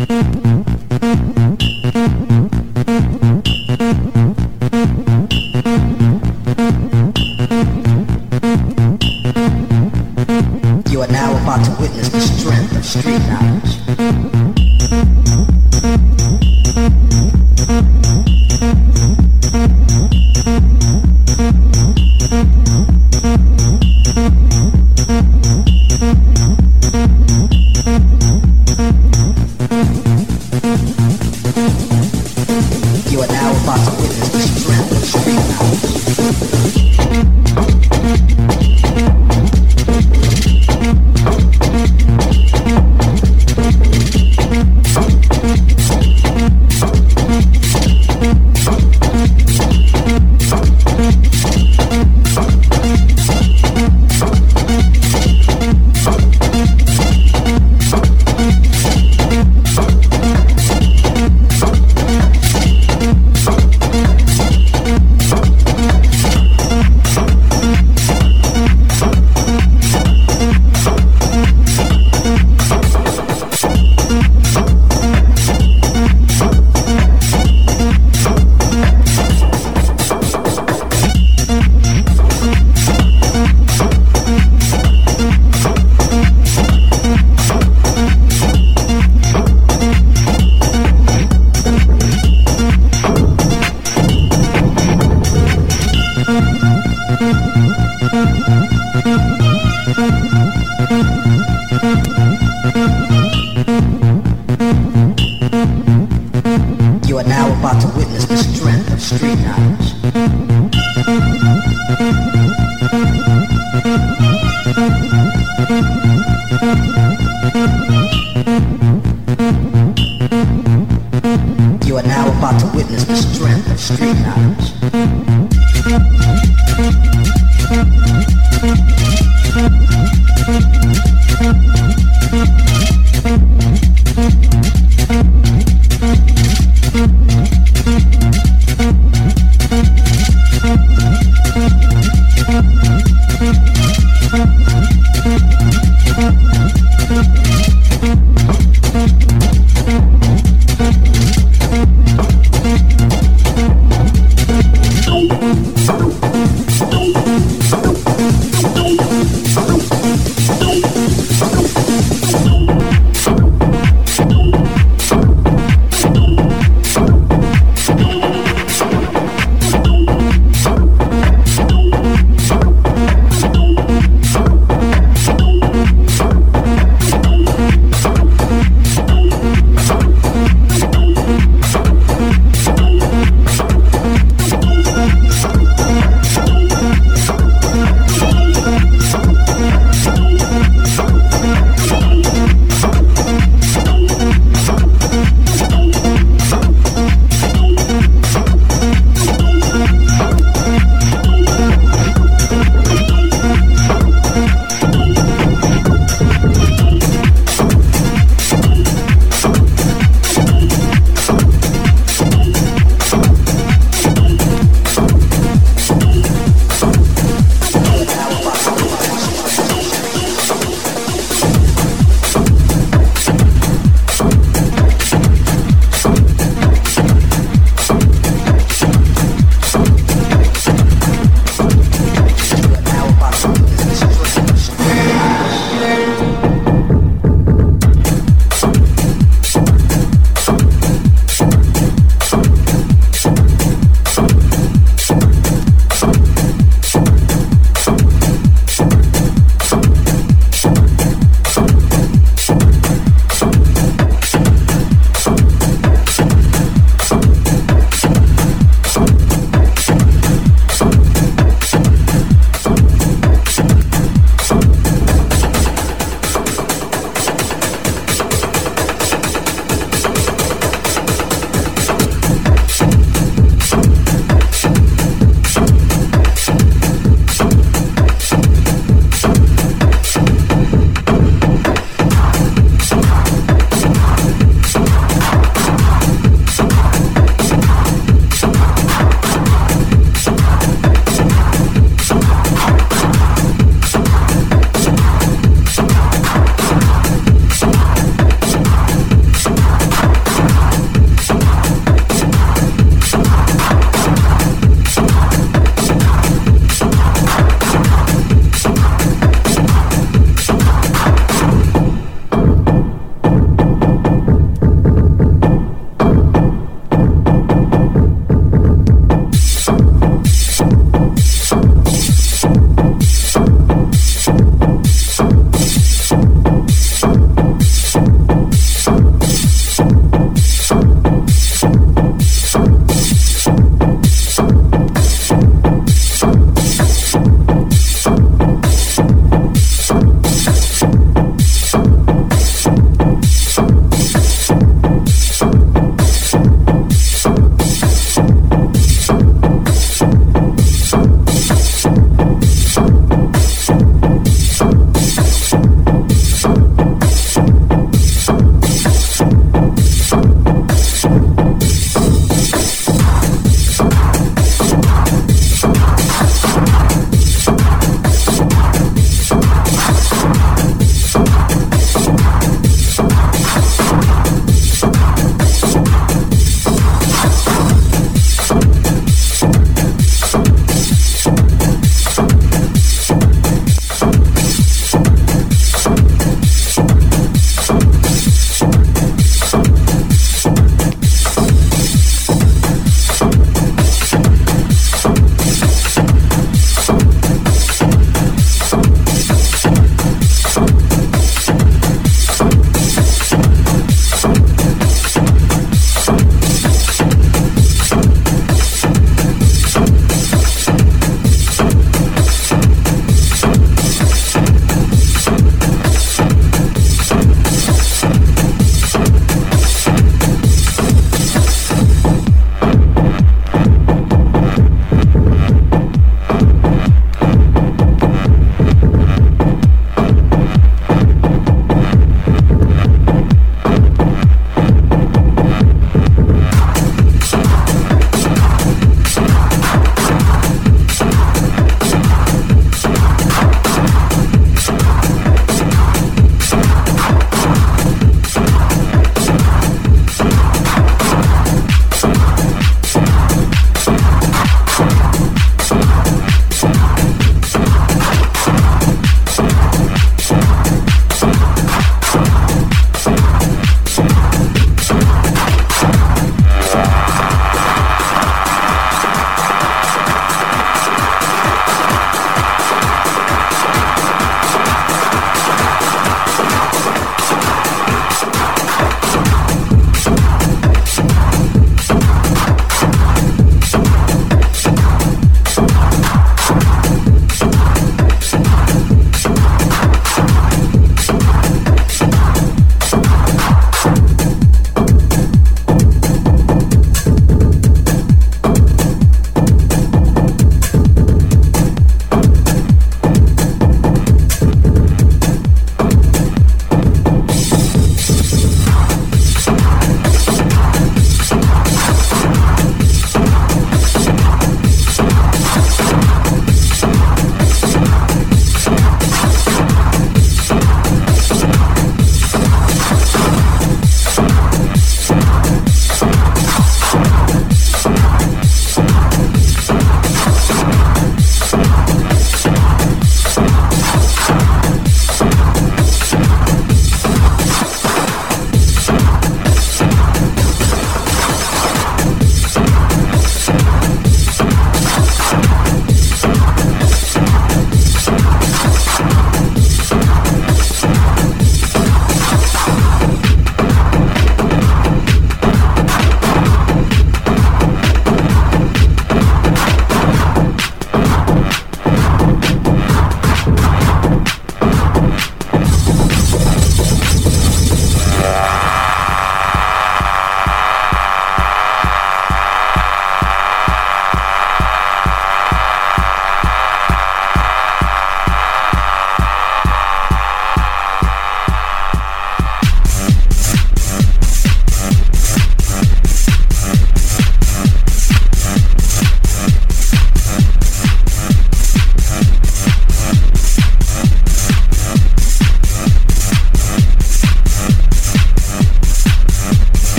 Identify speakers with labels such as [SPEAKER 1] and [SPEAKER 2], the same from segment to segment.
[SPEAKER 1] Mm-hmm.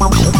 [SPEAKER 2] Bye.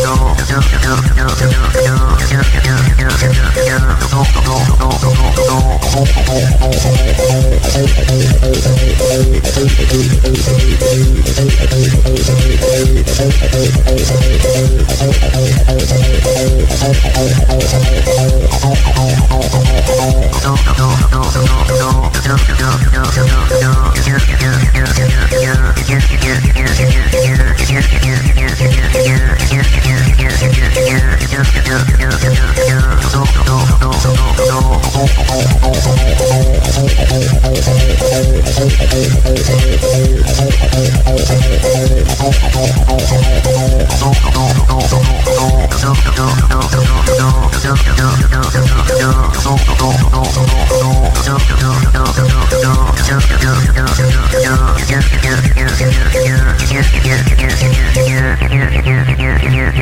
[SPEAKER 2] Yeah. Here.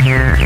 [SPEAKER 2] Yeah.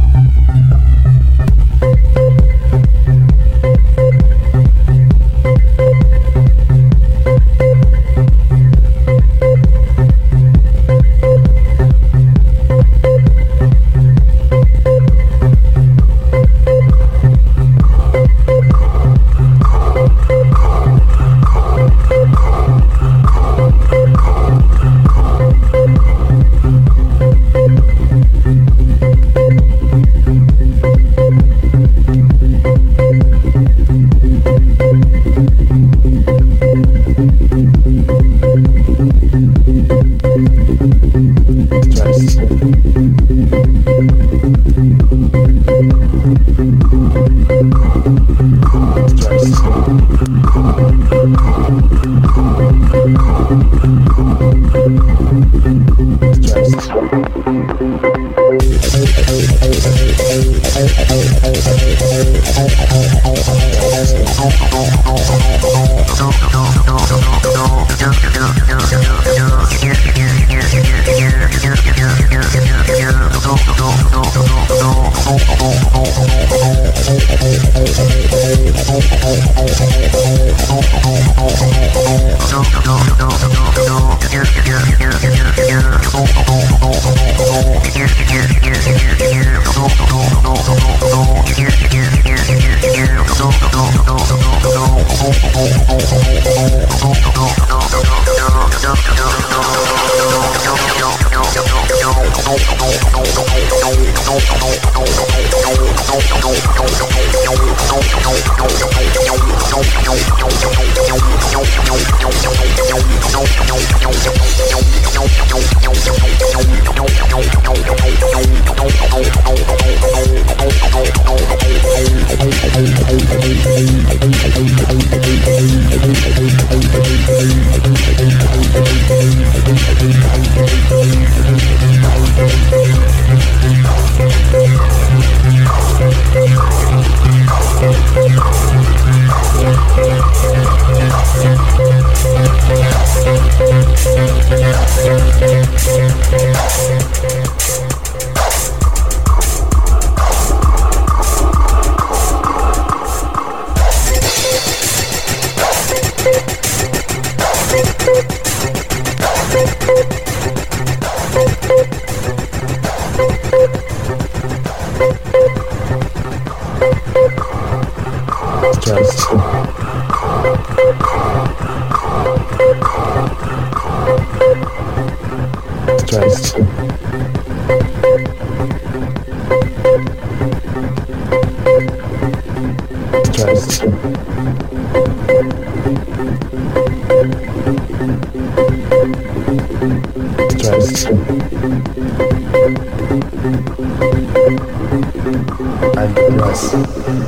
[SPEAKER 2] House.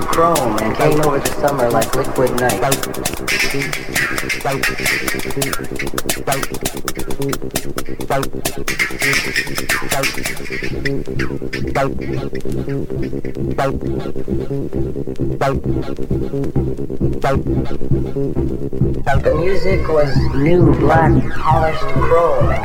[SPEAKER 2] Polished chrome and came over the summer like liquid night. The music was new, black, polished chrome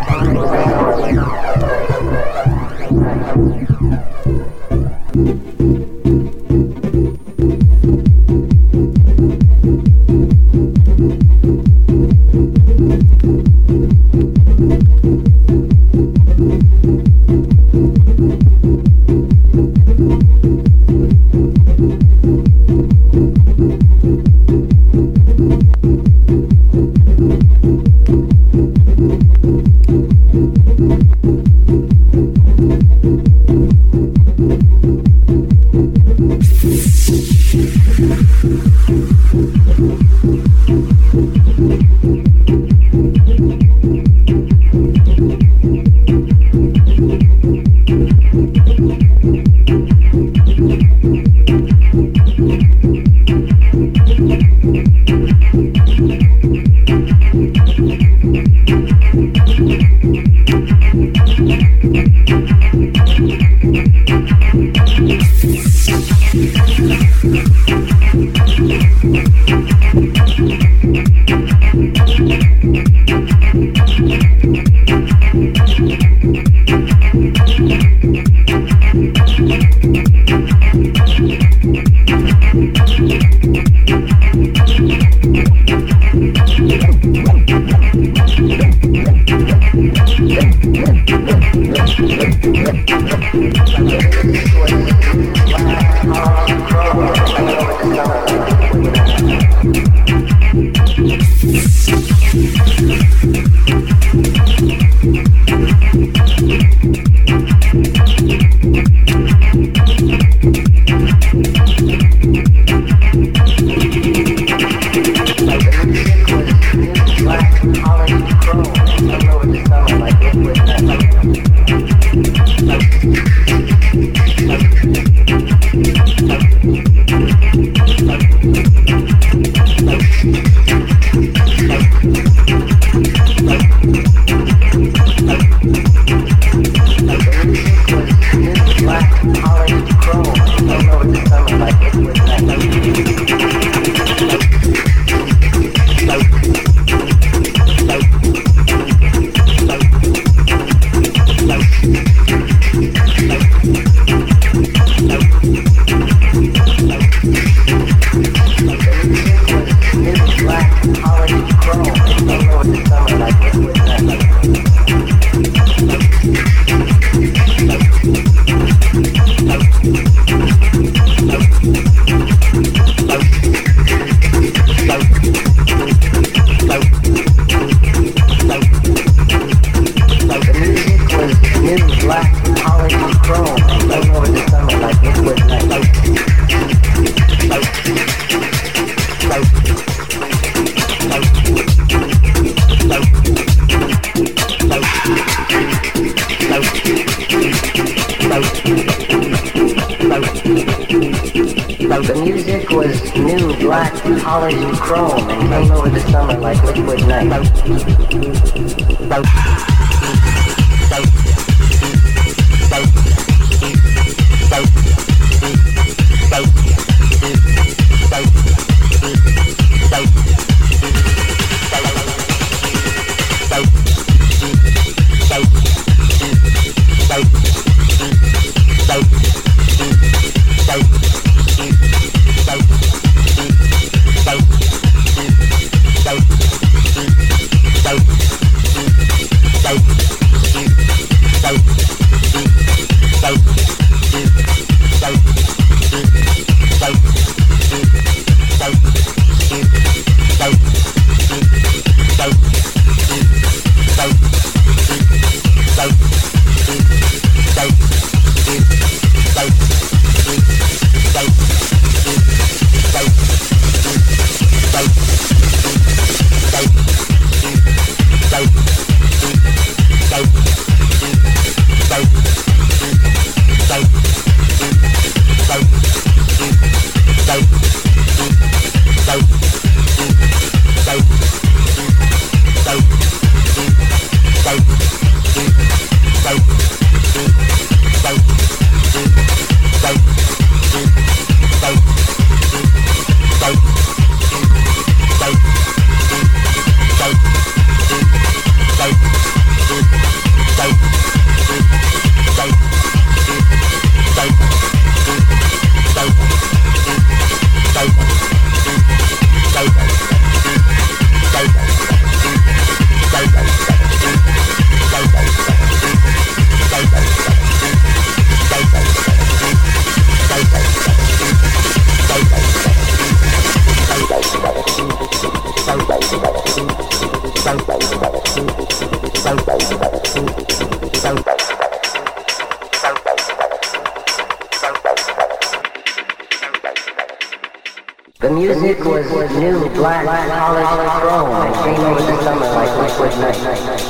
[SPEAKER 2] was new, black, polished chrome, and came over the summer like liquid night.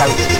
[SPEAKER 2] Thank you.